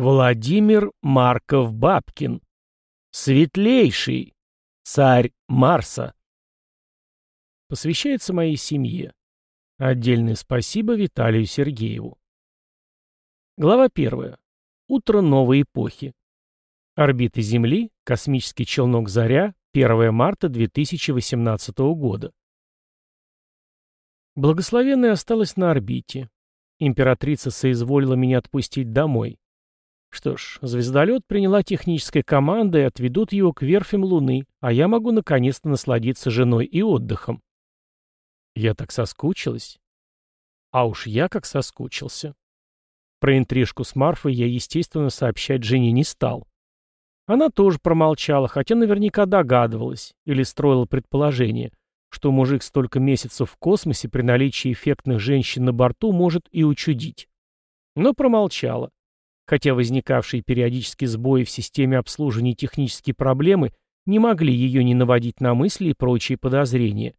Владимир Марков-Бабкин. Светлейший. Царь Марса. Посвящается моей семье. Отдельное спасибо Виталию Сергееву. Глава первая. Утро новой эпохи. Орбита Земли. Космический челнок «Заря». 1 марта 2018 года. Благословенная осталась на орбите. Императрица соизволила меня отпустить домой. Что ж, звездолет приняла техническая команда и отведут его к верфям Луны, а я могу наконец-то насладиться женой и отдыхом. Я так соскучилась. А уж я как соскучился. Про интрижку с Марфой я, естественно, сообщать жене не стал. Она тоже промолчала, хотя наверняка догадывалась или строила предположение, что мужик столько месяцев в космосе при наличии эффектных женщин на борту может и учудить. Но промолчала хотя возникавшие периодически сбои в системе обслуживания и технические проблемы не могли ее не наводить на мысли и прочие подозрения.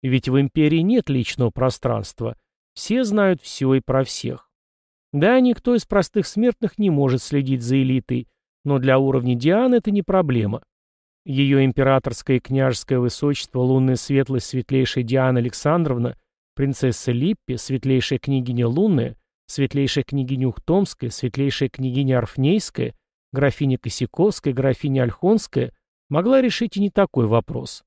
Ведь в империи нет личного пространства, все знают все и про всех. Да, никто из простых смертных не может следить за элитой, но для уровня Дианы это не проблема. Ее императорское и княжеское высочество, лунная светлость светлейшая Диана Александровна, принцесса Липпи, светлейшая княгиня Лунная, светлейшая княгиня Ухтомская, светлейшая княгиня Арфнейская, графиня Косяковская, графиня Ольхонская могла решить и не такой вопрос.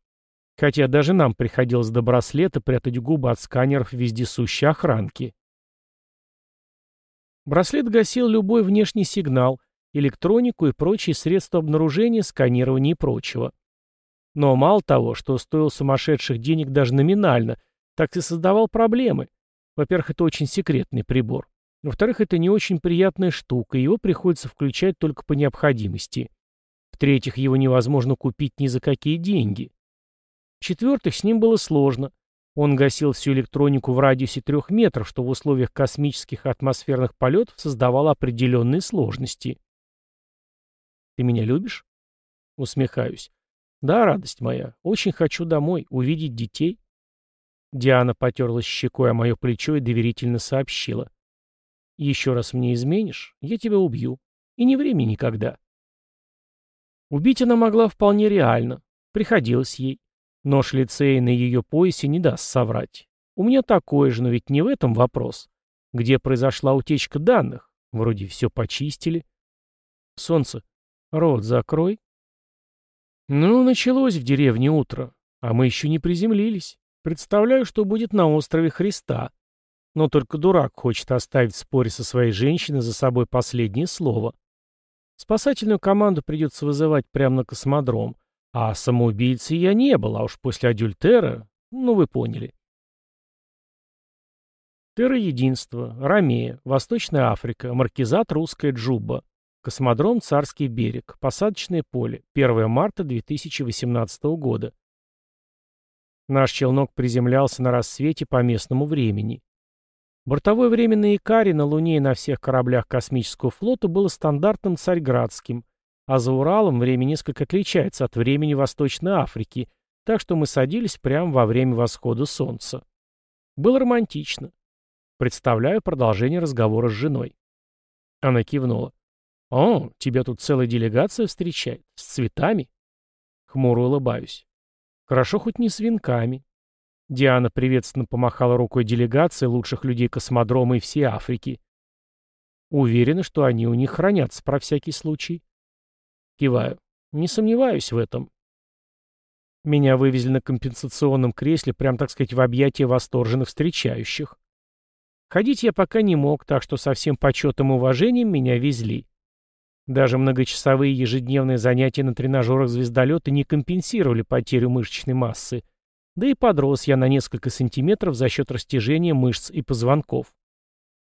Хотя даже нам приходилось до браслета прятать губы от сканеров вездесущей охранки. Браслет гасил любой внешний сигнал, электронику и прочие средства обнаружения, сканирования и прочего. Но мало того, что стоил сумасшедших денег даже номинально, так и создавал проблемы. Во-первых, это очень секретный прибор. Во-вторых, это не очень приятная штука, и его приходится включать только по необходимости. В-третьих, его невозможно купить ни за какие деньги. В-четвертых, с ним было сложно. Он гасил всю электронику в радиусе трех метров, что в условиях космических атмосферных полетов создавало определенные сложности. «Ты меня любишь?» Усмехаюсь. «Да, радость моя. Очень хочу домой, увидеть детей». Диана потерлась щекой о мое плечо и доверительно сообщила. Еще раз мне изменишь, я тебя убью. И не время никогда. Убить она могла вполне реально. Приходилось ей. Нож лицея на ее поясе не даст соврать. У меня такое же, но ведь не в этом вопрос. Где произошла утечка данных? Вроде все почистили. Солнце, рот закрой. Ну, началось в деревне утро, а мы еще не приземлились. Представляю, что будет на острове Христа. Но только дурак хочет оставить в споре со своей женщиной за собой последнее слово. Спасательную команду придется вызывать прямо на космодром. А самоубийцей я не был, а уж после адюльтера, ну вы поняли. Терра-единство, Ромея, Восточная Африка, маркизат Русская Джуба, космодром Царский берег, посадочное поле, 1 марта 2018 года. Наш челнок приземлялся на рассвете по местному времени. Бортовое время на Икаре, на Луне и на всех кораблях космического флота было стандартным царьградским, а за Уралом время несколько отличается от времени Восточной Африки, так что мы садились прямо во время восхода солнца. Было романтично. Представляю продолжение разговора с женой. Она кивнула. «О, тебя тут целая делегация встречает. С цветами?» Хмуро улыбаюсь. «Хорошо хоть не с венками. Диана приветственно помахала рукой делегации лучших людей космодрома и всей Африки. Уверена, что они у них хранятся про всякий случай. Киваю. Не сомневаюсь в этом. Меня вывезли на компенсационном кресле, прям так сказать, в объятия восторженных встречающих. Ходить я пока не мог, так что со всем почетом и уважением меня везли. Даже многочасовые ежедневные занятия на тренажерах звездолета не компенсировали потерю мышечной массы, да и подрос я на несколько сантиметров за счет растяжения мышц и позвонков.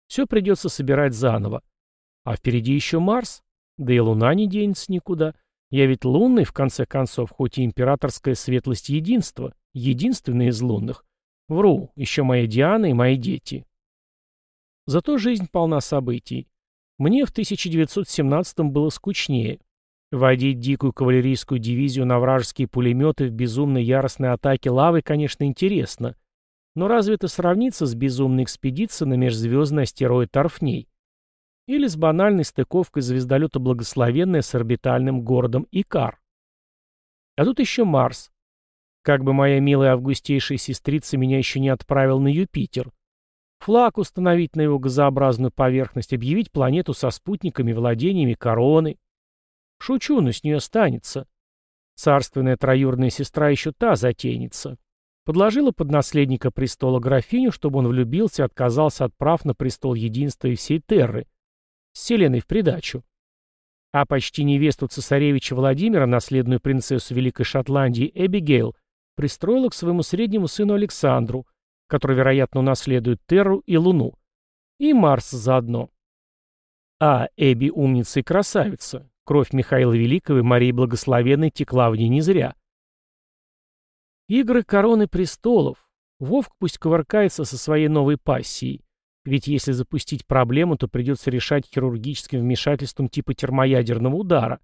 Все придется собирать заново. А впереди еще Марс. Да и Луна не денется никуда. Я ведь лунный, в конце концов, хоть и императорская светлость единства. Единственный из лунных. Вру, еще моя Диана и мои дети. Зато жизнь полна событий. Мне в 1917 было скучнее. Водить дикую кавалерийскую дивизию на вражеские пулеметы в безумной яростной атаке лавы, конечно, интересно. Но разве это сравнится с безумной экспедицией на межзвездный астероид Торфней? или с банальной стыковкой звездолета «Благословенная» с орбитальным городом Икар. А тут еще Марс. Как бы моя милая августейшая сестрица меня еще не отправил на Юпитер. Флаг установить на его газообразную поверхность, объявить планету со спутниками, владениями короны. Шучу, но с нее останется. Царственная троюрная сестра еще та затейница. Подложила под наследника престола графиню, чтобы он влюбился и отказался от прав на престол единства и всей Терры. С Селеной в придачу. А почти невесту цесаревича Владимира, наследную принцессу Великой Шотландии Эбигейл, пристроила к своему среднему сыну Александру, который, вероятно, унаследует Терру и Луну. И Марс заодно. А Эбби умница и красавица. Кровь Михаила Великого и Марии Благословенной текла в ней не зря. Игры короны престолов. Вовк пусть ковыркается со своей новой пассией. Ведь если запустить проблему, то придется решать хирургическим вмешательством типа термоядерного удара.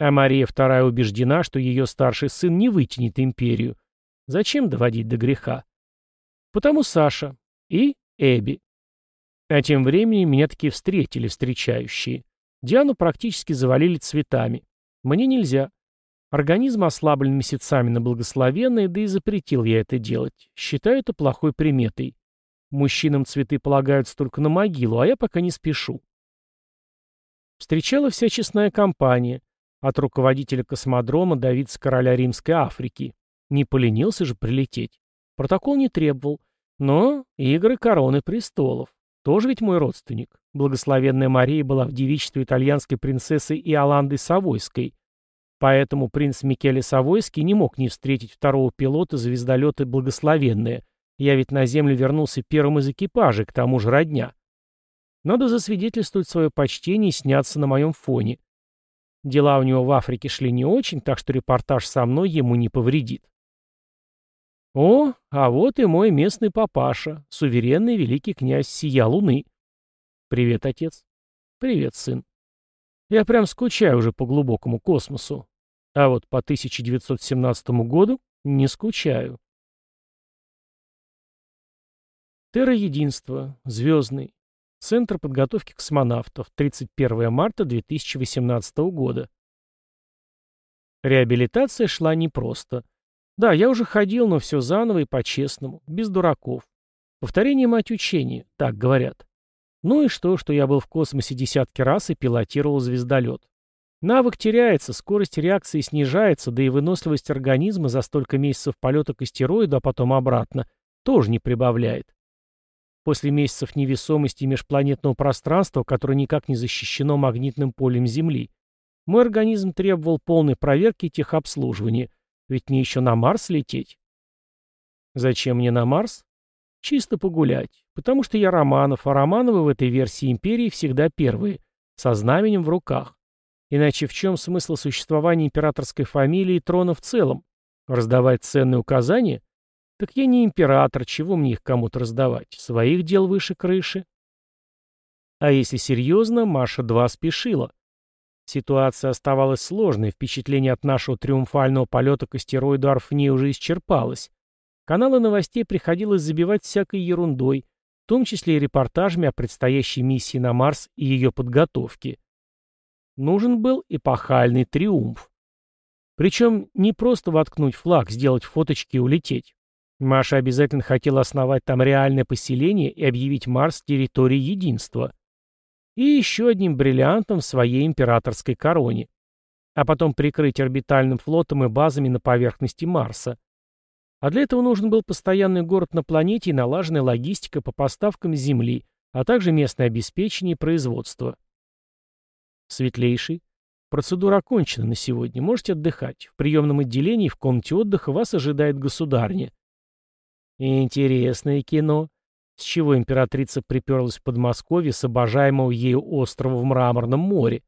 А Мария II убеждена, что ее старший сын не вытянет империю. Зачем доводить до греха? Потому Саша и Эбби. А тем временем меня таки встретили встречающие. Диану практически завалили цветами. Мне нельзя. Организм ослаблен месяцами на благословенное, да и запретил я это делать. Считаю это плохой приметой. Мужчинам цветы полагаются только на могилу, а я пока не спешу. Встречала вся честная компания. От руководителя космодрома до вице-короля Римской Африки. Не поленился же прилететь. Протокол не требовал. Но игры короны престолов. Тоже ведь мой родственник. Благословенная Мария была в девичестве итальянской принцессы Иоланды Савойской, Поэтому принц Микеле Савойский не мог не встретить второго пилота звездолета «Благословенное». Я ведь на Землю вернулся первым из экипажей, к тому же родня. Надо засвидетельствовать свое почтение и сняться на моем фоне. Дела у него в Африке шли не очень, так что репортаж со мной ему не повредит. О, а вот и мой местный папаша, суверенный великий князь Сия Луны. Привет, отец. Привет, сын. Я прям скучаю уже по глубокому космосу. А вот по 1917 году не скучаю. Терра-единство. Звездный. Центр подготовки космонавтов. 31 марта 2018 года. Реабилитация шла непросто. Да, я уже ходил, но все заново и по-честному, без дураков. Повторение мать учения, так говорят. Ну и что, что я был в космосе десятки раз и пилотировал звездолет. Навык теряется, скорость реакции снижается, да и выносливость организма за столько месяцев полета к астероиду, а потом обратно, тоже не прибавляет. После месяцев невесомости межпланетного пространства, которое никак не защищено магнитным полем Земли, мой организм требовал полной проверки и техобслуживания, ведь мне еще на Марс лететь. Зачем мне на Марс? Чисто погулять. Потому что я Романов, а Романовы в этой версии империи всегда первые, со знаменем в руках. Иначе в чем смысл существования императорской фамилии и трона в целом? Раздавать ценные указания? Так я не император, чего мне их кому-то раздавать? Своих дел выше крыши. А если серьезно, Маша-2 спешила. Ситуация оставалась сложной, впечатление от нашего триумфального полета к астероиду Арфне уже исчерпалось. Каналы новостей приходилось забивать всякой ерундой, в том числе и репортажами о предстоящей миссии на Марс и ее подготовке. Нужен был эпохальный триумф. Причем не просто воткнуть флаг, сделать фоточки и улететь. Маша обязательно хотела основать там реальное поселение и объявить Марс территорией единства. И еще одним бриллиантом в своей императорской короне. А потом прикрыть орбитальным флотом и базами на поверхности Марса. А для этого нужен был постоянный город на планете и налаженная логистика по поставкам с Земли, а также местное обеспечение и производство. Светлейший. Процедура окончена на сегодня. Можете отдыхать. В приемном отделении в комнате отдыха вас ожидает государня. Интересное кино. С чего императрица приперлась в Подмосковье с обожаемого ею острова в Мраморном море?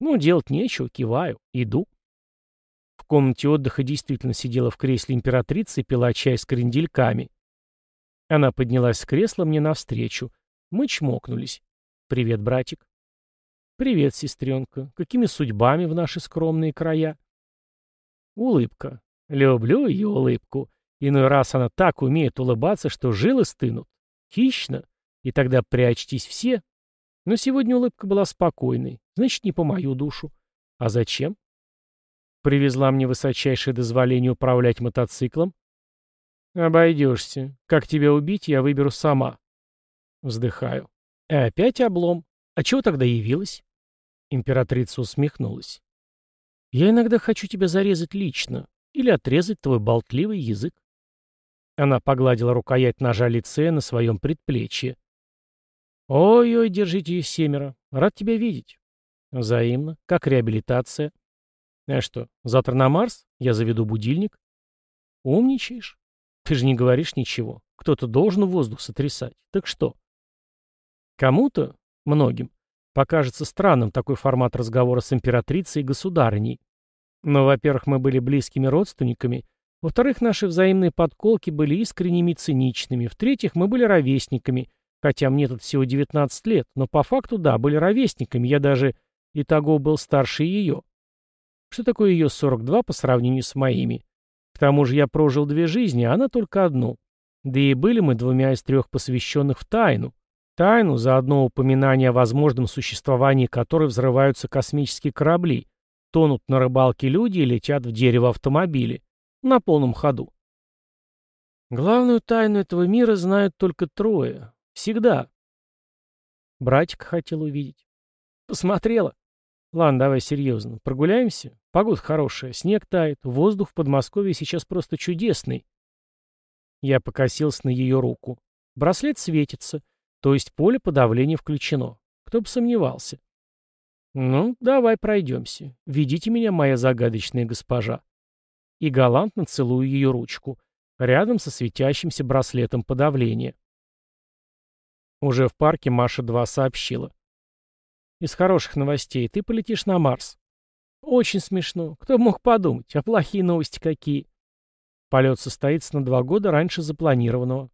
Ну, делать нечего, киваю, иду комнате отдыха действительно сидела в кресле императрица и пила чай с крендельками. Она поднялась с кресла мне навстречу. Мы чмокнулись. «Привет, братик». «Привет, сестренка. Какими судьбами в наши скромные края?» Улыбка. Люблю ее улыбку. Иной раз она так умеет улыбаться, что жилы стынут. Хищно. И тогда прячьтесь все. Но сегодня улыбка была спокойной, значит, не по мою душу. А зачем? Привезла мне высочайшее дозволение управлять мотоциклом? Обойдешься. Как тебя убить, я выберу сама. Вздыхаю. И опять облом. А чего тогда явилась? Императрица усмехнулась. Я иногда хочу тебя зарезать лично или отрезать твой болтливый язык. Она погладила рукоять ножа лицея на своем предплечье. «Ой-ой, держите ее семеро. Рад тебя видеть». «Взаимно. Как реабилитация?» «А что, завтра на Марс? Я заведу будильник?» «Умничаешь? Ты же не говоришь ничего. Кто-то должен воздух сотрясать. Так что?» Кому-то, многим, покажется странным такой формат разговора с императрицей и государыней. Но, во-первых, мы были близкими родственниками, во-вторых, наши взаимные подколки были искренними и циничными, в-третьих, мы были ровесниками, хотя мне тут всего 19 лет, но по факту, да, были ровесниками, я даже и того был старше ее. Что такое ее 42 по сравнению с моими? К тому же я прожил две жизни, а она только одну. Да и были мы двумя из трех посвященных в тайну. Тайну за одно упоминание о возможном существовании которой взрываются космические корабли, тонут на рыбалке люди и летят в дерево автомобили. На полном ходу. Главную тайну этого мира знают только трое. Всегда. Братик хотел увидеть. Посмотрела. Ладно, давай серьезно. Прогуляемся? Погода хорошая, снег тает, воздух в Подмосковье сейчас просто чудесный. Я покосился на ее руку. Браслет светится, то есть поле подавления включено. Кто бы сомневался. Ну, давай пройдемся. Ведите меня, моя загадочная госпожа. И галантно целую ее ручку, рядом со светящимся браслетом подавления. Уже в парке Маша-2 сообщила. Из хороших новостей ты полетишь на Марс. Очень смешно. Кто мог подумать, а плохие новости какие? Полет состоится на два года раньше запланированного.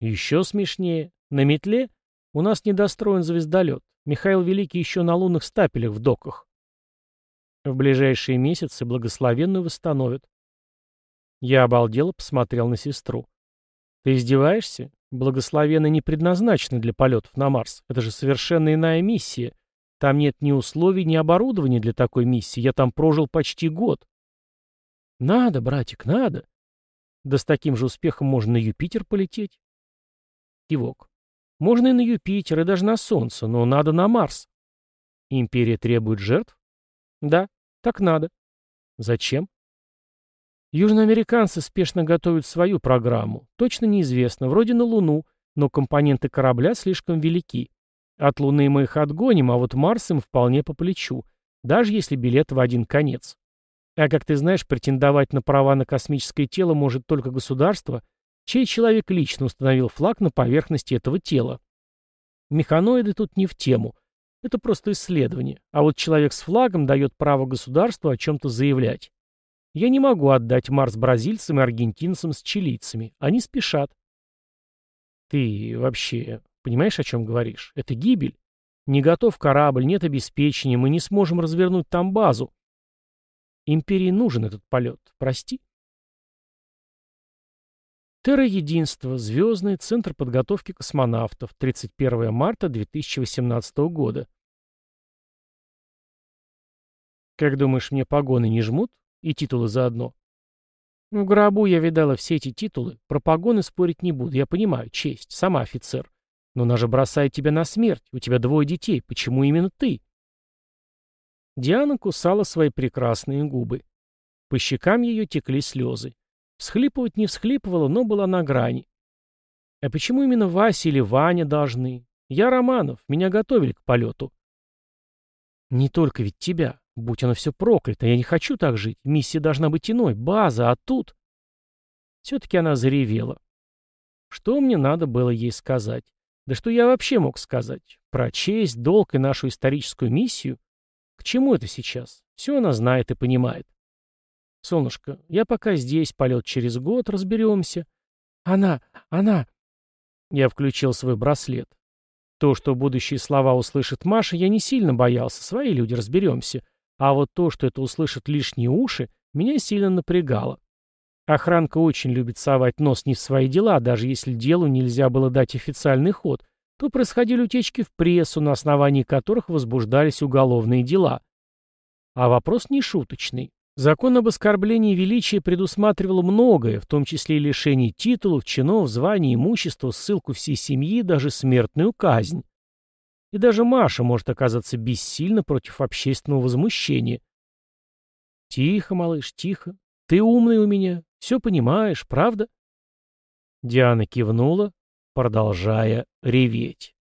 Еще смешнее. На метле у нас недостроен звездолет. Михаил Великий еще на лунных стапелях в доках. В ближайшие месяцы благословенную восстановят. Я обалдело посмотрел на сестру. Ты издеваешься? Благословенные не предназначены для полетов на Марс. Это же совершенно иная миссия. Там нет ни условий, ни оборудования для такой миссии. Я там прожил почти год. Надо, братик, надо. Да с таким же успехом можно на Юпитер полететь. Кивок. Можно и на Юпитер, и даже на Солнце, но надо на Марс. Империя требует жертв? Да, так надо. Зачем? Южноамериканцы спешно готовят свою программу. Точно неизвестно, вроде на Луну, но компоненты корабля слишком велики. От Луны мы их отгоним, а вот Марс им вполне по плечу, даже если билет в один конец. А как ты знаешь, претендовать на права на космическое тело может только государство, чей человек лично установил флаг на поверхности этого тела. Механоиды тут не в тему. Это просто исследование. А вот человек с флагом дает право государству о чем-то заявлять. Я не могу отдать Марс бразильцам и аргентинцам с чилийцами. Они спешат. Ты вообще понимаешь, о чем говоришь? Это гибель. Не готов корабль, нет обеспечения, мы не сможем развернуть там базу. Империи нужен этот полет, прости. Терра-Единство, Звездный, Центр подготовки космонавтов, 31 марта 2018 года. Как думаешь, мне погоны не жмут? И титулы заодно. В гробу я видала все эти титулы. Про погоны спорить не буду. Я понимаю, честь. Сама офицер. Но она же бросает тебя на смерть. У тебя двое детей. Почему именно ты? Диана кусала свои прекрасные губы. По щекам ее текли слезы. Всхлипывать не всхлипывала, но была на грани. А почему именно Вася или Ваня должны? Я Романов, меня готовили к полету. Не только ведь тебя. Будь оно все проклято, я не хочу так жить. Миссия должна быть иной, база, а тут... Все-таки она заревела. Что мне надо было ей сказать? Да что я вообще мог сказать? Про честь, долг и нашу историческую миссию? К чему это сейчас? Все она знает и понимает. Солнышко, я пока здесь, полет через год, разберемся. Она, она... Я включил свой браслет. То, что будущие слова услышит Маша, я не сильно боялся. Свои люди, разберемся. А вот то, что это услышат лишние уши, меня сильно напрягало. Охранка очень любит совать нос не в свои дела, даже если делу нельзя было дать официальный ход, то происходили утечки в прессу, на основании которых возбуждались уголовные дела. А вопрос не шуточный. Закон об оскорблении величия предусматривал многое, в том числе и лишение титулов, чинов, званий, имущества, ссылку всей семьи, даже смертную казнь. И даже Маша может оказаться бессильна против общественного возмущения. «Тихо, малыш, тихо. Ты умный у меня. Все понимаешь, правда?» Диана кивнула, продолжая реветь.